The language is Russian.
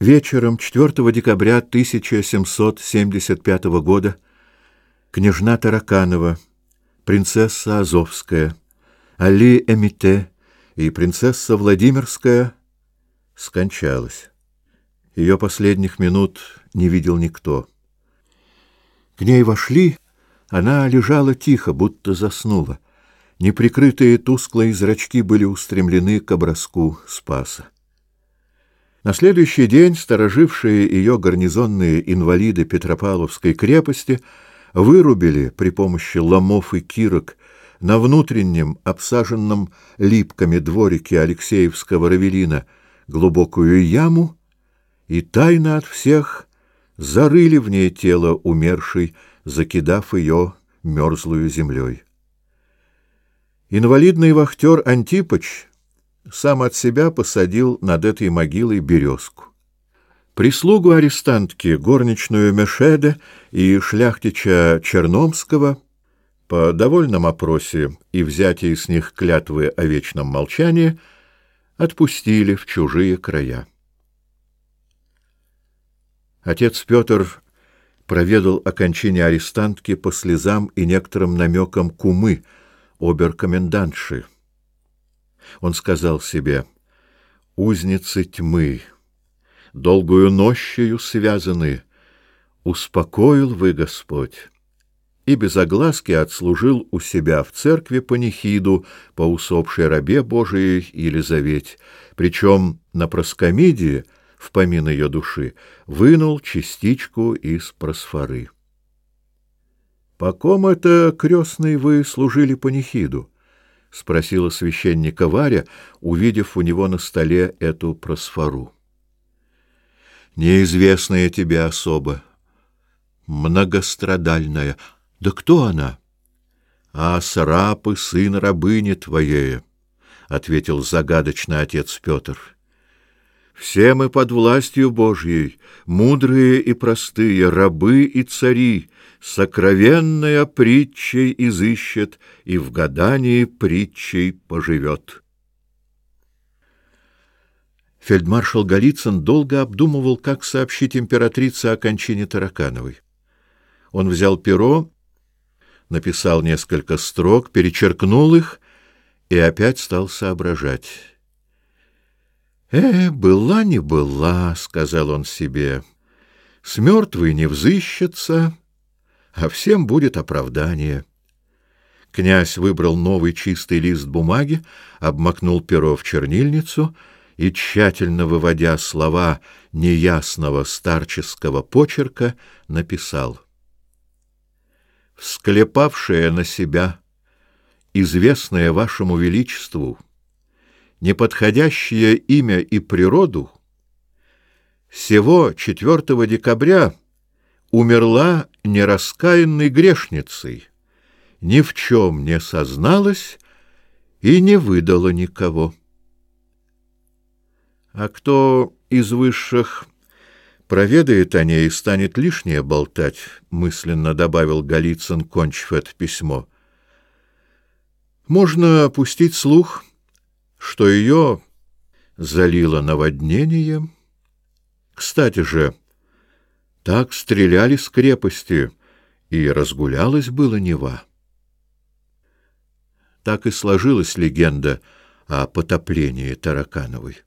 Вечером 4 декабря 1775 года княжна Тараканова, принцесса Азовская, Али Эмите и принцесса Владимирская скончалась. Ее последних минут не видел никто. К ней вошли, она лежала тихо, будто заснула. Неприкрытые тусклые зрачки были устремлены к образку Спаса. На следующий день сторожившие ее гарнизонные инвалиды Петропавловской крепости вырубили при помощи ломов и кирок на внутреннем, обсаженном липками дворике Алексеевского равелина глубокую яму и тайно от всех зарыли в ней тело умершей, закидав ее мерзлую землей. Инвалидный вахтер Антипыч — сам от себя посадил над этой могилой березку. Прислугу арестантки, горничную Мешеде и шляхтича Черномского по довольном опросе и взятии с них клятвы о вечном молчании отпустили в чужие края. Отец Петр проведал о кончине арестантки по слезам и некоторым намекам кумы, оберкомендантши, он сказал себе, «Узницы тьмы, долгую нощью связаны, успокоил вы, Господь» и без огласки отслужил у себя в церкви панихиду по усопшей рабе Божией Елизавете, причем на проскомидии, в помин ее души, вынул частичку из просфоры. — По ком это крестный вы служили панихиду? — спросила священника Варя, увидев у него на столе эту просфору. «Неизвестная тебе особа, многострадальная. Да кто она?» «А Сарапы, сын рабыни твоей», — ответил загадочно отец Петр. «Все мы под властью Божьей, мудрые и простые, рабы и цари, Сокровенная притчей изыщет и в гадании притчей поживет. Фельдмаршал Голицын долго обдумывал, как сообщить императрице о кончине Таракановой. Он взял перо, написал несколько строк, перечеркнул их и опять стал соображать. «Э, была не была», — сказал он себе, — «с мертвой не взыщется, а всем будет оправдание. Князь выбрал новый чистый лист бумаги, обмакнул перо в чернильницу и, тщательно выводя слова неясного старческого почерка, написал. «Всклепавшая на себя, известное вашему величеству, неподходящее имя и природу, сего 4 декабря — умерла нераскаянной грешницей, ни в чем не созналась и не выдала никого. А кто из высших проведает о ней и станет лишнее болтать, мысленно добавил Голицын, кончив это письмо. Можно опустить слух, что ее залило наводнением. Кстати же, так стреляли с крепости, и разгулялась было Нева. Так и сложилась легенда о потоплении Таракановой.